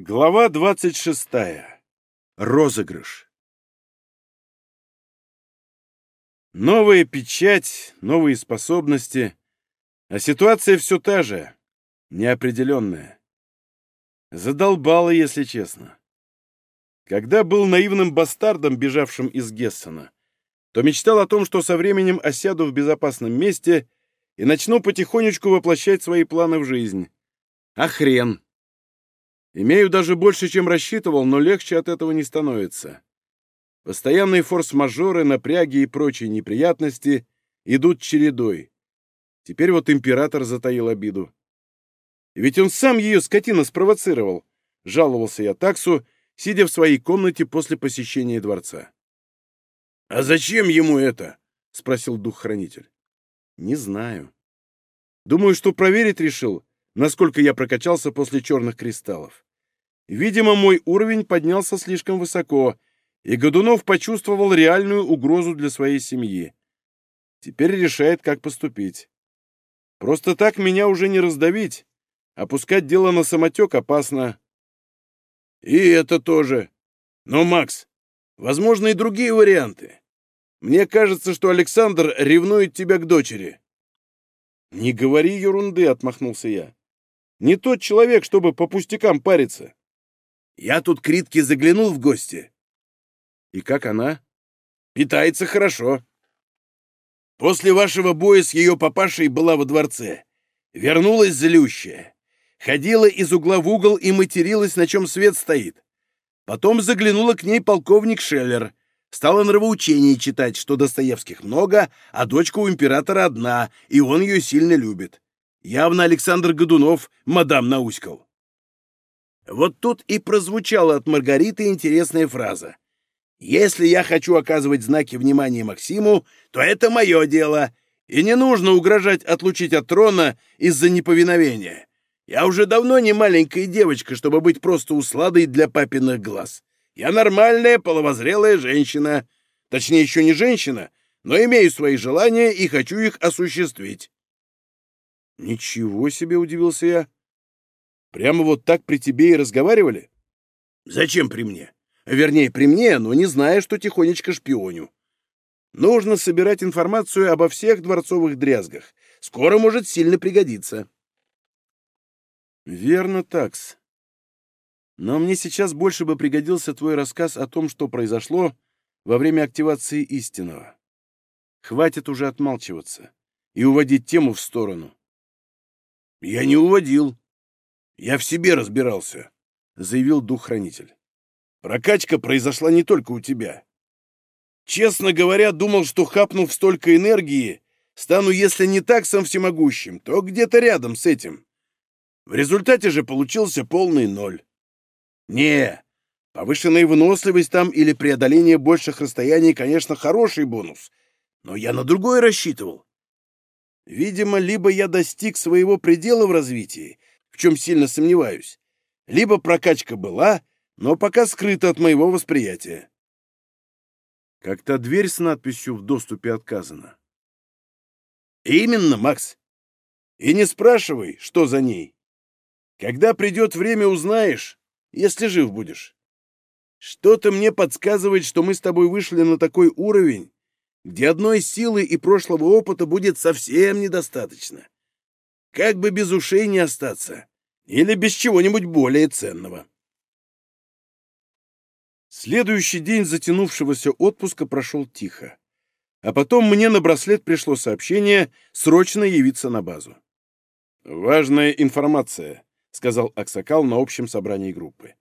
Глава 26. Розыгрыш. Новая печать, новые способности, а ситуация все та же, неопределенная. Задолбала, если честно. Когда был наивным бастардом, бежавшим из Гессена, то мечтал о том, что со временем осяду в безопасном месте и начну потихонечку воплощать свои планы в жизнь. А хрен! Имею даже больше, чем рассчитывал, но легче от этого не становится. Постоянные форс-мажоры, напряги и прочие неприятности идут чередой. Теперь вот император затаил обиду. Ведь он сам ее, скотина, спровоцировал, жаловался я таксу, сидя в своей комнате после посещения дворца. — А зачем ему это? — спросил дух-хранитель. — Не знаю. Думаю, что проверить решил, насколько я прокачался после черных кристаллов. Видимо, мой уровень поднялся слишком высоко, и Годунов почувствовал реальную угрозу для своей семьи. Теперь решает, как поступить. Просто так меня уже не раздавить. Опускать дело на самотек опасно. И это тоже. Но, Макс, возможно и другие варианты. Мне кажется, что Александр ревнует тебя к дочери. Не говори ерунды, отмахнулся я. Не тот человек, чтобы по пустякам париться. Я тут к Ритке заглянул в гости. И как она? Питается хорошо. После вашего боя с ее папашей была во дворце. Вернулась злющая. Ходила из угла в угол и материлась, на чем свет стоит. Потом заглянула к ней полковник Шеллер. Стала нравоучение читать, что Достоевских много, а дочка у императора одна, и он ее сильно любит. Явно Александр Годунов мадам науськал. Вот тут и прозвучала от Маргариты интересная фраза. «Если я хочу оказывать знаки внимания Максиму, то это мое дело, и не нужно угрожать отлучить от трона из-за неповиновения. Я уже давно не маленькая девочка, чтобы быть просто усладой для папиных глаз. Я нормальная половозрелая женщина. Точнее, еще не женщина, но имею свои желания и хочу их осуществить. «Ничего себе!» — удивился я. «Прямо вот так при тебе и разговаривали?» «Зачем при мне? Вернее, при мне, но не зная, что тихонечко шпионю. Нужно собирать информацию обо всех дворцовых дрязгах. Скоро может сильно пригодиться». «Верно, такс. Но мне сейчас больше бы пригодился твой рассказ о том, что произошло во время активации истинного. Хватит уже отмалчиваться и уводить тему в сторону. «Я не уводил. Я в себе разбирался», — заявил дух-хранитель. «Прокачка произошла не только у тебя. Честно говоря, думал, что хапнув столько энергии, стану, если не так сам всемогущим, то где-то рядом с этим. В результате же получился полный ноль. Не, повышенная выносливость там или преодоление больших расстояний, конечно, хороший бонус, но я на другое рассчитывал. Видимо, либо я достиг своего предела в развитии, в чем сильно сомневаюсь, либо прокачка была, но пока скрыта от моего восприятия. Как та дверь с надписью «В доступе отказано». Именно, Макс. И не спрашивай, что за ней. Когда придет время, узнаешь, если жив будешь. Что-то мне подсказывает, что мы с тобой вышли на такой уровень, где одной силы и прошлого опыта будет совсем недостаточно. Как бы без ушей не остаться. Или без чего-нибудь более ценного. Следующий день затянувшегося отпуска прошел тихо. А потом мне на браслет пришло сообщение срочно явиться на базу. «Важная информация», — сказал Аксакал на общем собрании группы.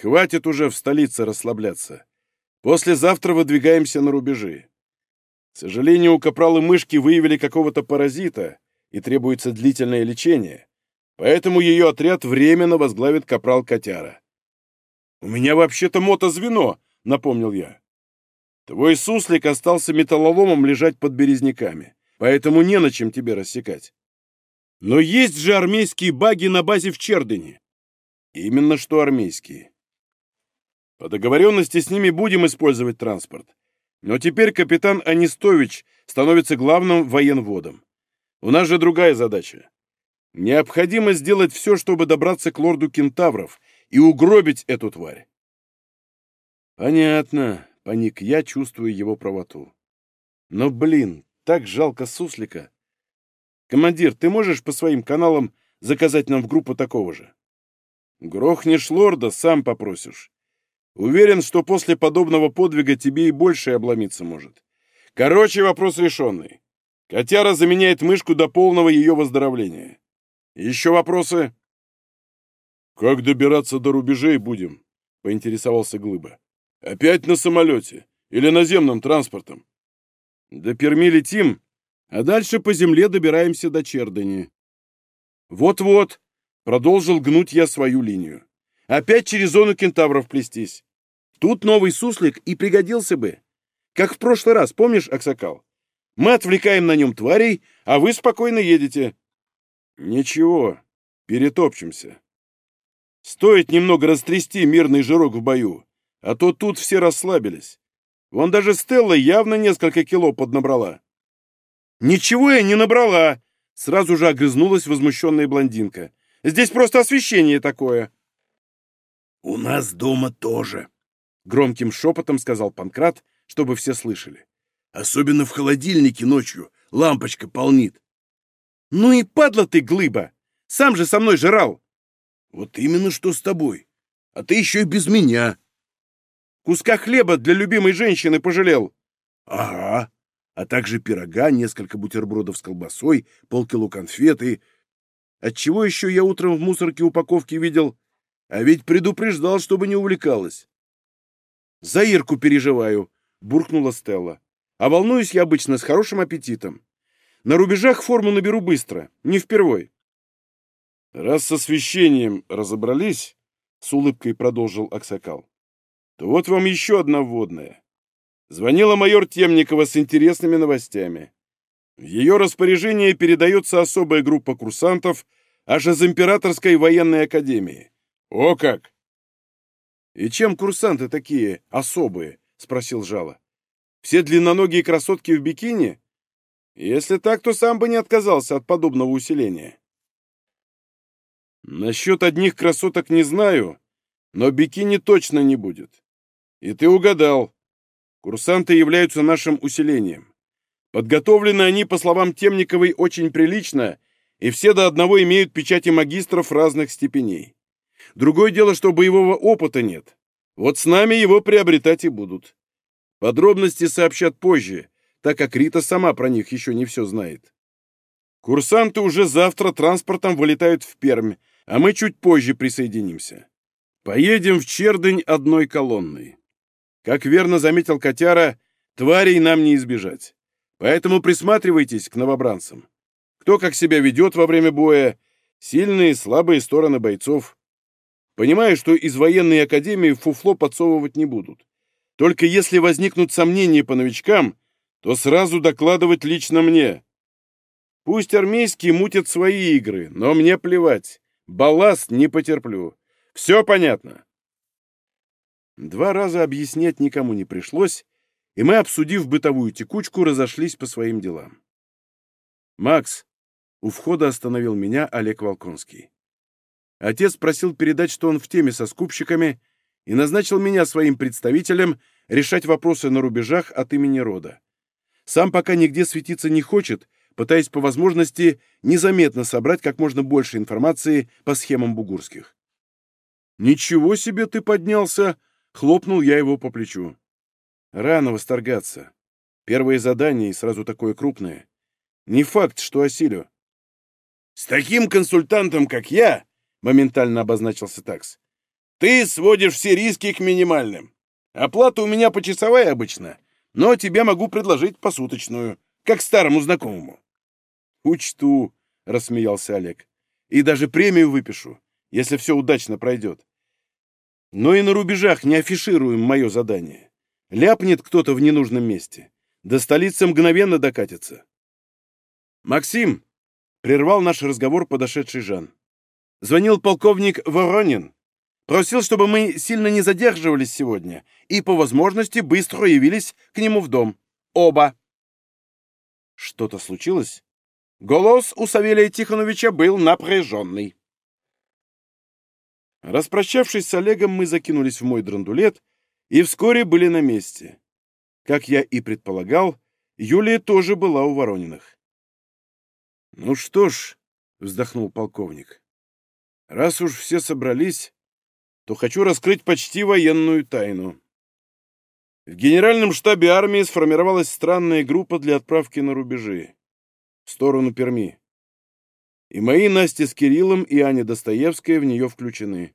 «Хватит уже в столице расслабляться. Послезавтра выдвигаемся на рубежи. К сожалению, у капрала мышки выявили какого-то паразита, и требуется длительное лечение, поэтому ее отряд временно возглавит капрал Котяра. «У меня вообще-то мотозвено», — напомнил я. «Твой суслик остался металлоломом лежать под березняками, поэтому не на чем тебе рассекать. Но есть же армейские баги на базе в Чердене». «Именно что армейские. По договоренности с ними будем использовать транспорт, но теперь капитан Анистович становится главным военводом. У нас же другая задача. Необходимо сделать все, чтобы добраться к лорду кентавров и угробить эту тварь. Понятно, паник я, чувствую его правоту. Но, блин, так жалко суслика. Командир, ты можешь по своим каналам заказать нам в группу такого же? Грохнешь лорда, сам попросишь. Уверен, что после подобного подвига тебе и больше обломиться может. Короче, вопрос решенный. Котяра заменяет мышку до полного ее выздоровления. Еще вопросы? «Как добираться до рубежей будем?» — поинтересовался Глыба. «Опять на самолете? Или наземным транспортом?» «До Перми летим, а дальше по земле добираемся до Чердани». «Вот-вот», — продолжил гнуть я свою линию. «Опять через зону кентавров плестись. Тут новый суслик и пригодился бы. Как в прошлый раз, помнишь, Аксакал? Мы отвлекаем на нем тварей, а вы спокойно едете». «Ничего, перетопчемся», Стоит немного растрясти мирный жирок в бою, а то тут все расслабились. Вон даже Стелла явно несколько кило поднабрала. «Ничего я не набрала!» — сразу же огрызнулась возмущенная блондинка. «Здесь просто освещение такое!» «У нас дома тоже!» — громким шепотом сказал Панкрат, чтобы все слышали. «Особенно в холодильнике ночью лампочка полнит». «Ну и падла ты, глыба! Сам же со мной жрал!» Вот именно что с тобой. А ты еще и без меня. Куска хлеба для любимой женщины пожалел. Ага. А также пирога, несколько бутербродов с колбасой, полкило конфет и... Отчего еще я утром в мусорке упаковки видел? А ведь предупреждал, чтобы не увлекалась. «За Ирку переживаю», — буркнула Стелла. «А волнуюсь я обычно с хорошим аппетитом. На рубежах форму наберу быстро, не впервой». «Раз с освещением разобрались», — с улыбкой продолжил Аксакал, — «то вот вам еще одна вводная. Звонила майор Темникова с интересными новостями. В ее распоряжение передается особая группа курсантов аж из Императорской военной академии. О как!» «И чем курсанты такие особые?» — спросил Жало. «Все длинноногие красотки в бикини? Если так, то сам бы не отказался от подобного усиления». Насчет одних красоток не знаю, но бикини точно не будет. И ты угадал. Курсанты являются нашим усилением. Подготовлены они, по словам Темниковой, очень прилично, и все до одного имеют печати магистров разных степеней. Другое дело, что боевого опыта нет. Вот с нами его приобретать и будут. Подробности сообщат позже, так как Рита сама про них еще не все знает. Курсанты уже завтра транспортом вылетают в Пермь, а мы чуть позже присоединимся. Поедем в Чердынь одной колонной. Как верно заметил котяра, тварей нам не избежать. Поэтому присматривайтесь к новобранцам. Кто как себя ведет во время боя, сильные и слабые стороны бойцов. Понимаю, что из военной академии фуфло подсовывать не будут. Только если возникнут сомнения по новичкам, то сразу докладывать лично мне. Пусть армейские мутят свои игры, но мне плевать. Балласт не потерплю. Все понятно?» Два раза объяснять никому не пришлось, и мы, обсудив бытовую текучку, разошлись по своим делам. «Макс!» — у входа остановил меня Олег Волконский. Отец просил передать, что он в теме со скупщиками, и назначил меня своим представителем решать вопросы на рубежах от имени рода. Сам пока нигде светиться не хочет, пытаясь по возможности незаметно собрать как можно больше информации по схемам бугурских. «Ничего себе ты поднялся!» — хлопнул я его по плечу. «Рано восторгаться. Первое задание и сразу такое крупное. Не факт, что осилю». «С таким консультантом, как я», — моментально обозначился такс, — «ты сводишь все риски к минимальным. Оплата у меня почасовая обычно, но тебе могу предложить посуточную, как старому знакомому». «Учту», — рассмеялся Олег. «И даже премию выпишу, если все удачно пройдет. Но и на рубежах не афишируем мое задание. Ляпнет кто-то в ненужном месте. До столицы мгновенно докатится». «Максим!» — прервал наш разговор подошедший Жан. «Звонил полковник Воронин. Просил, чтобы мы сильно не задерживались сегодня и, по возможности, быстро явились к нему в дом. Оба!» «Что-то случилось?» Голос у Савелия Тихоновича был напряженный. Распрощавшись с Олегом, мы закинулись в мой драндулет и вскоре были на месте. Как я и предполагал, Юлия тоже была у Ворониных. «Ну что ж», — вздохнул полковник, — «раз уж все собрались, то хочу раскрыть почти военную тайну. В генеральном штабе армии сформировалась странная группа для отправки на рубежи, в сторону Перми. И мои Настя с Кириллом и Аня Достоевская в нее включены.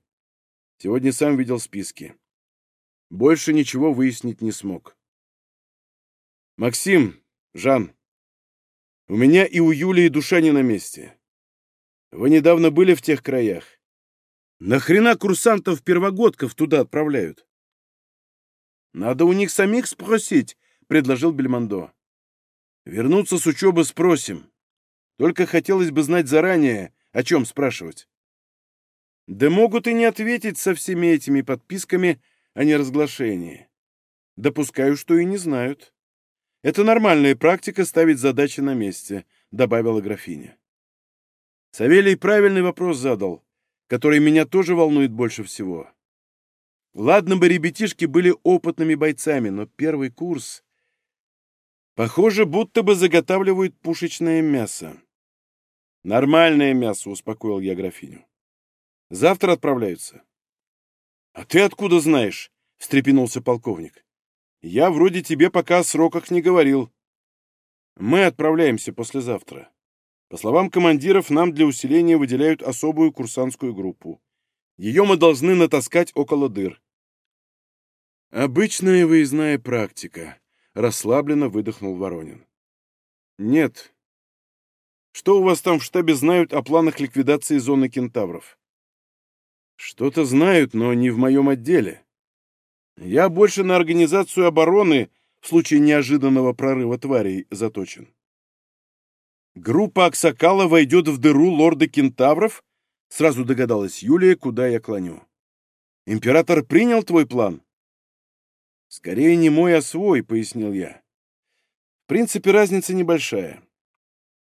Сегодня сам видел списки. Больше ничего выяснить не смог. Максим, Жан, у меня и у Юлии душа не на месте. Вы недавно были в тех краях. Нахрена курсантов-первогодков туда отправляют? Надо у них самих спросить, предложил Бельмондо. Вернуться с учебы спросим. Только хотелось бы знать заранее, о чем спрашивать. Да могут и не ответить со всеми этими подписками о неразглашении. Допускаю, что и не знают. Это нормальная практика ставить задачи на месте, добавила графиня. Савелий правильный вопрос задал, который меня тоже волнует больше всего. Ладно бы ребятишки были опытными бойцами, но первый курс... Похоже, будто бы заготавливают пушечное мясо. Нормальное мясо, успокоил я графиню. Завтра отправляются. А ты откуда знаешь? встрепенулся полковник. Я вроде тебе пока о сроках не говорил. Мы отправляемся послезавтра. По словам командиров, нам для усиления выделяют особую курсантскую группу. Ее мы должны натаскать около дыр. Обычная выездная практика, расслабленно выдохнул Воронин. Нет. Что у вас там в штабе знают о планах ликвидации зоны кентавров? Что-то знают, но не в моем отделе. Я больше на организацию обороны в случае неожиданного прорыва тварей заточен. Группа Аксакала войдет в дыру лорда кентавров? Сразу догадалась Юлия, куда я клоню. Император принял твой план? Скорее не мой, а свой, пояснил я. В принципе, разница небольшая.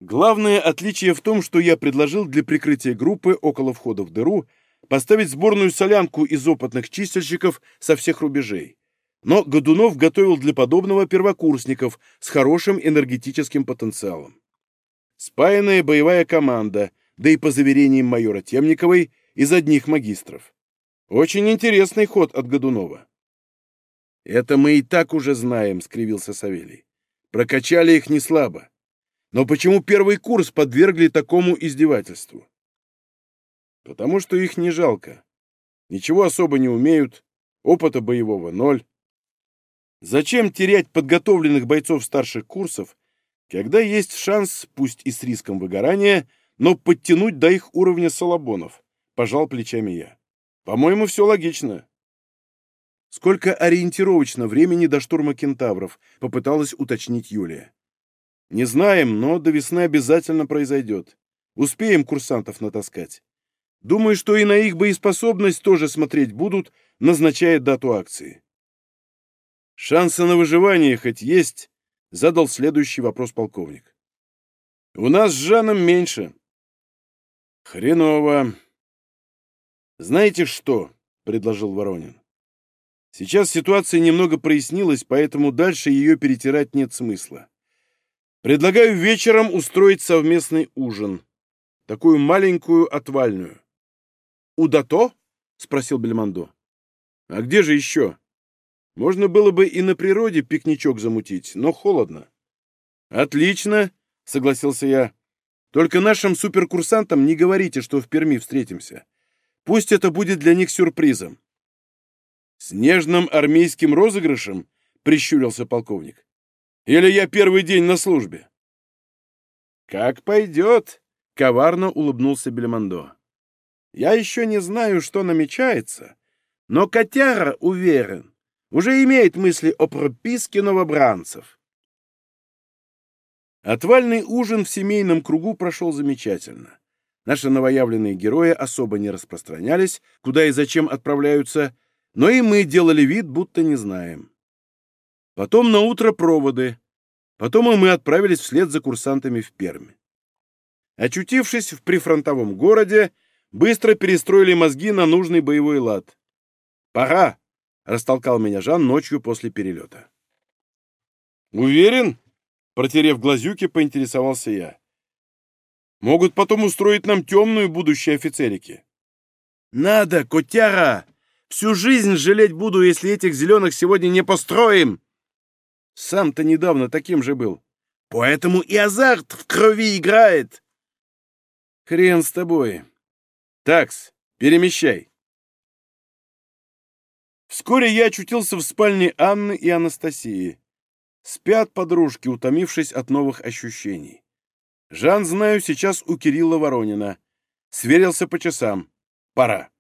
Главное отличие в том, что я предложил для прикрытия группы около входа в дыру поставить сборную солянку из опытных чистильщиков со всех рубежей. Но Годунов готовил для подобного первокурсников с хорошим энергетическим потенциалом. Спаянная боевая команда, да и по заверениям майора Темниковой, из одних магистров. Очень интересный ход от Годунова. «Это мы и так уже знаем», — скривился Савелий. «Прокачали их не слабо. Но почему первый курс подвергли такому издевательству?» Потому что их не жалко. Ничего особо не умеют, опыта боевого ноль. Зачем терять подготовленных бойцов старших курсов, когда есть шанс, пусть и с риском выгорания, но подтянуть до их уровня салабонов? Пожал плечами я. По-моему, все логично. Сколько ориентировочно времени до штурма кентавров, попыталась уточнить Юлия. Не знаем, но до весны обязательно произойдет. Успеем курсантов натаскать. Думаю, что и на их боеспособность тоже смотреть будут, назначая дату акции. Шансы на выживание хоть есть? Задал следующий вопрос полковник. У нас с Жаном меньше. Хреново. Знаете что? Предложил Воронин. Сейчас ситуация немного прояснилась, поэтому дальше ее перетирать нет смысла. Предлагаю вечером устроить совместный ужин. Такую маленькую отвальную. «У Дато?» — спросил Бельмондо. «А где же еще? Можно было бы и на природе пикничок замутить, но холодно». «Отлично!» — согласился я. «Только нашим суперкурсантам не говорите, что в Перми встретимся. Пусть это будет для них сюрпризом». «Снежным армейским розыгрышем?» — прищурился полковник. «Или я первый день на службе?» «Как пойдет!» — коварно улыбнулся Бельмондо. Я еще не знаю, что намечается, но котяра уверен, уже имеет мысли о прописке новобранцев. Отвальный ужин в семейном кругу прошел замечательно. Наши новоявленные герои особо не распространялись, куда и зачем отправляются, но и мы делали вид, будто не знаем. Потом на утро проводы. Потом и мы отправились вслед за курсантами в Пермь. Очутившись в прифронтовом городе, быстро перестроили мозги на нужный боевой лад. «Пора!» — растолкал меня Жан ночью после перелета. «Уверен?» — протерев глазюки, поинтересовался я. «Могут потом устроить нам темную будущие офицерики». «Надо, котяра! Всю жизнь жалеть буду, если этих зеленых сегодня не построим!» Сам-то недавно таким же был. Поэтому и азарт в крови играет. Хрен с тобой. Такс, перемещай. Вскоре я очутился в спальне Анны и Анастасии. Спят подружки, утомившись от новых ощущений. Жан, знаю, сейчас у Кирилла Воронина. Сверился по часам. Пора.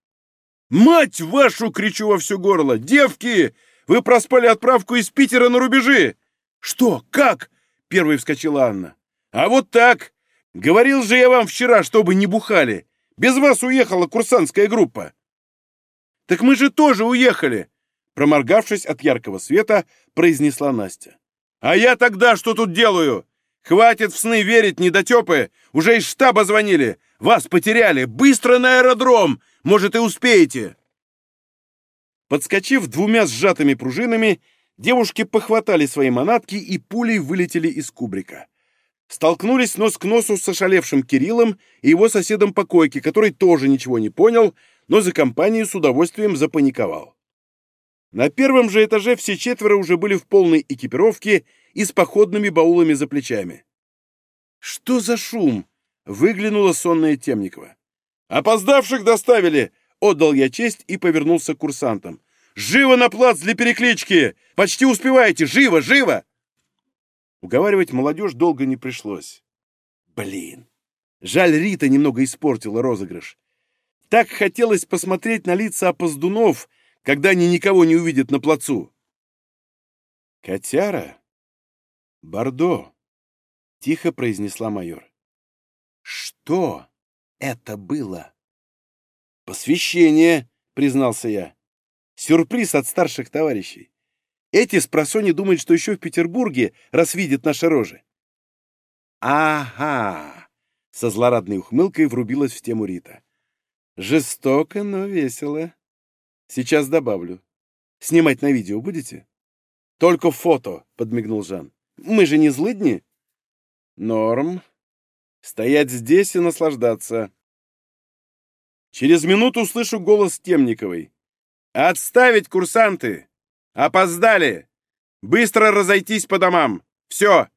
«Мать вашу!» — кричу во все горло. «Девки! Вы проспали отправку из Питера на рубежи!» «Что? Как?» — первой вскочила Анна. «А вот так! Говорил же я вам вчера, чтобы не бухали! Без вас уехала курсантская группа!» «Так мы же тоже уехали!» Проморгавшись от яркого света, произнесла Настя. «А я тогда что тут делаю? Хватит в сны верить, недотепы! Уже из штаба звонили! Вас потеряли! Быстро на аэродром! Может, и успеете!» Подскочив двумя сжатыми пружинами, девушки похватали свои манатки и пулей вылетели из кубрика. Столкнулись нос к носу с ошалевшим Кириллом и его соседом по койке, который тоже ничего не понял, но за компанию с удовольствием запаниковал. На первом же этаже все четверо уже были в полной экипировке и с походными баулами за плечами. «Что за шум?» — выглянула сонная Темникова. «Опоздавших доставили!» — отдал я честь и повернулся к курсантам. «Живо на плац для переклички! Почти успеваете! Живо, живо!» Уговаривать молодежь долго не пришлось. Блин, жаль, Рита немного испортила розыгрыш. Так хотелось посмотреть на лица опоздунов, когда они никого не увидят на плацу. «Котяра? Бордо!» — тихо произнесла майор. «Что это было?» «Посвящение», — признался я. «Сюрприз от старших товарищей. Эти с просони думают, что еще в Петербурге, раз видят наши рожи». «Ага!» — со злорадной ухмылкой врубилась в тему Рита. Жестоко, но весело. Сейчас добавлю. Снимать на видео будете? Только фото, подмигнул Жан. Мы же не злыдни? Норм. Стоять здесь и наслаждаться. Через минуту услышу голос Темниковой. «Отставить, курсанты! Опоздали! Быстро разойтись по домам! Все!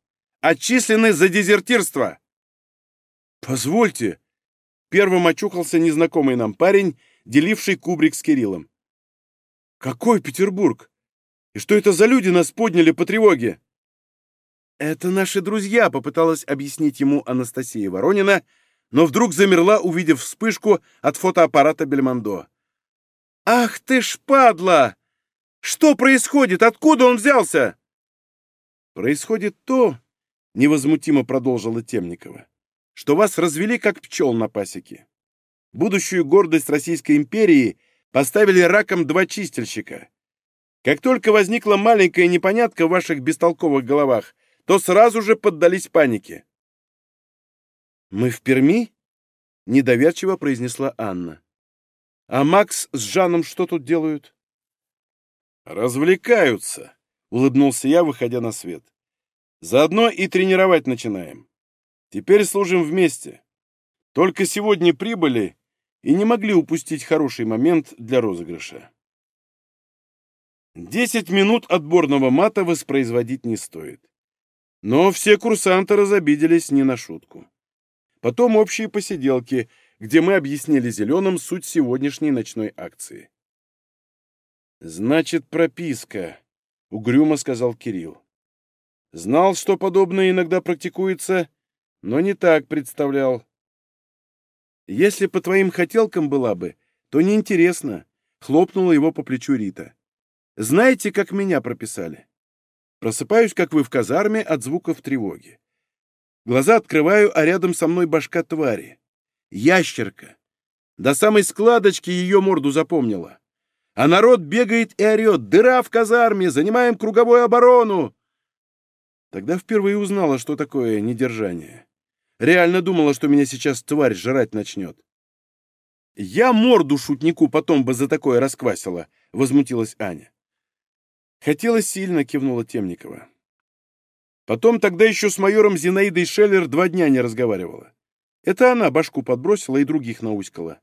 Отчислены за дезертирство!» «Позвольте!» Первым очухался незнакомый нам парень, деливший кубрик с Кириллом. «Какой Петербург? И что это за люди нас подняли по тревоге?» «Это наши друзья», — попыталась объяснить ему Анастасия Воронина, но вдруг замерла, увидев вспышку от фотоаппарата Бельмондо. «Ах ты ж падла! Что происходит? Откуда он взялся?» «Происходит то», — невозмутимо продолжила Темникова, что вас развели как пчел на пасеке. Будущую гордость Российской империи поставили раком два чистильщика. Как только возникла маленькая непонятка в ваших бестолковых головах, то сразу же поддались панике. «Мы в Перми?» — недоверчиво произнесла Анна. «А Макс с Жаном что тут делают?» «Развлекаются», — улыбнулся я, выходя на свет. «Заодно и тренировать начинаем. Теперь служим вместе. Только сегодня прибыли и не могли упустить хороший момент для розыгрыша. Десять минут отборного мата воспроизводить не стоит. Но все курсанты разобиделись не на шутку. Потом общие посиделки, где мы объяснили зеленым суть сегодняшней ночной акции. «Значит, прописка», — угрюмо сказал Кирилл. «Знал, что подобное иногда практикуется, но не так представлял. Если по твоим хотелкам была бы, то неинтересно, — хлопнула его по плечу Рита. Знаете, как меня прописали? Просыпаюсь, как вы в казарме, от звуков тревоги. Глаза открываю, а рядом со мной башка твари. Ящерка. До самой складочки ее морду запомнила. А народ бегает и орет. Дыра в казарме, занимаем круговую оборону. Тогда впервые узнала, что такое недержание. Реально думала, что меня сейчас тварь жрать начнет. Я морду шутнику потом бы за такое расквасила, — возмутилась Аня. Хотела сильно, — кивнула Темникова. Потом тогда еще с майором Зинаидой Шеллер два дня не разговаривала. Это она башку подбросила и других науськала.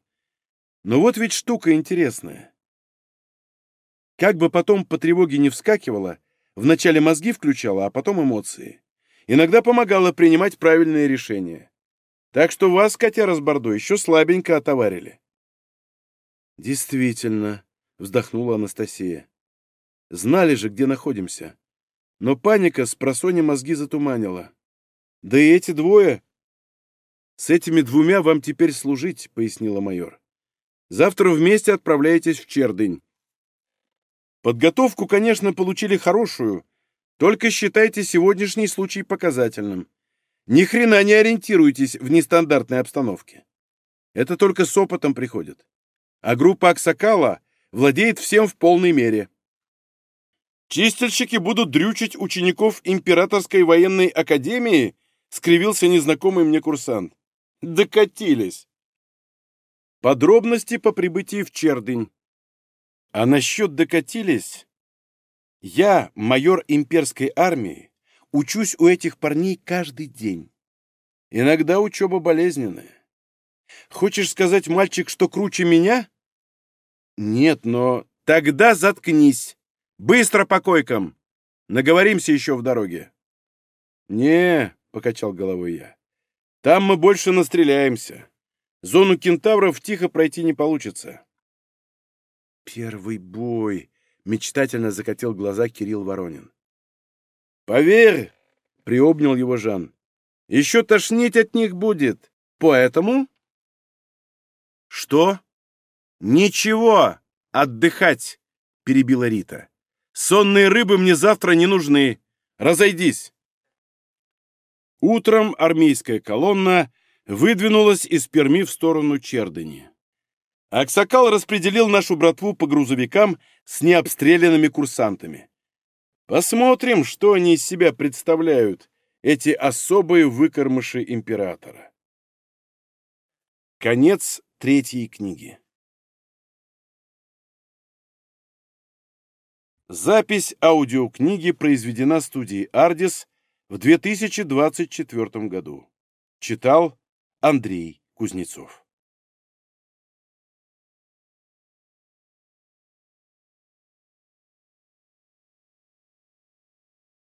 Но вот ведь штука интересная. Как бы потом по тревоге не вскакивала, вначале мозги включала, а потом эмоции. Иногда помогала принимать правильные решения. Так что вас, котяра с Бордо, еще слабенько отоварили. Действительно, вздохнула Анастасия. Знали же, где находимся. Но паника с просони мозги затуманила. Да и эти двое... С этими двумя вам теперь служить, пояснила майор. Завтра вместе отправляетесь в Чердынь. Подготовку, конечно, получили хорошую, только считайте сегодняшний случай показательным. Ни хрена не ориентируйтесь в нестандартной обстановке. Это только с опытом приходит. А группа Аксакала владеет всем в полной мере. Чистильщики будут дрючить учеников Императорской военной академии, скривился незнакомый мне курсант. Докатились. Подробности по прибытии в Чердынь. А насчет докатились, я, майор имперской армии, учусь у этих парней каждый день. Иногда учеба болезненная. Хочешь сказать, мальчик, что круче меня? Нет, но тогда заткнись. Быстро по койкам. Наговоримся еще в дороге. Не, покачал головой я. Там мы больше настреляемся. Зону кентавров тихо пройти не получится. Первый бой, мечтательно закатил глаза Кирилл Воронин. Поверь, приобнял его Жан. Еще тошнить от них будет. Поэтому... Что? Ничего, отдыхать, перебила Рита. Сонные рыбы мне завтра не нужны. Разойдись. Утром армейская колонна выдвинулась из Перми в сторону Чердыни. Аксакал распределил нашу братву по грузовикам с необстрелянными курсантами. Посмотрим, что они из себя представляют, эти особые выкормыши императора. Конец третьей книги. Запись аудиокниги произведена студией «Ардис» в 2024 году. Читал Андрей Кузнецов.